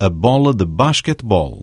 a bola de basquetebol.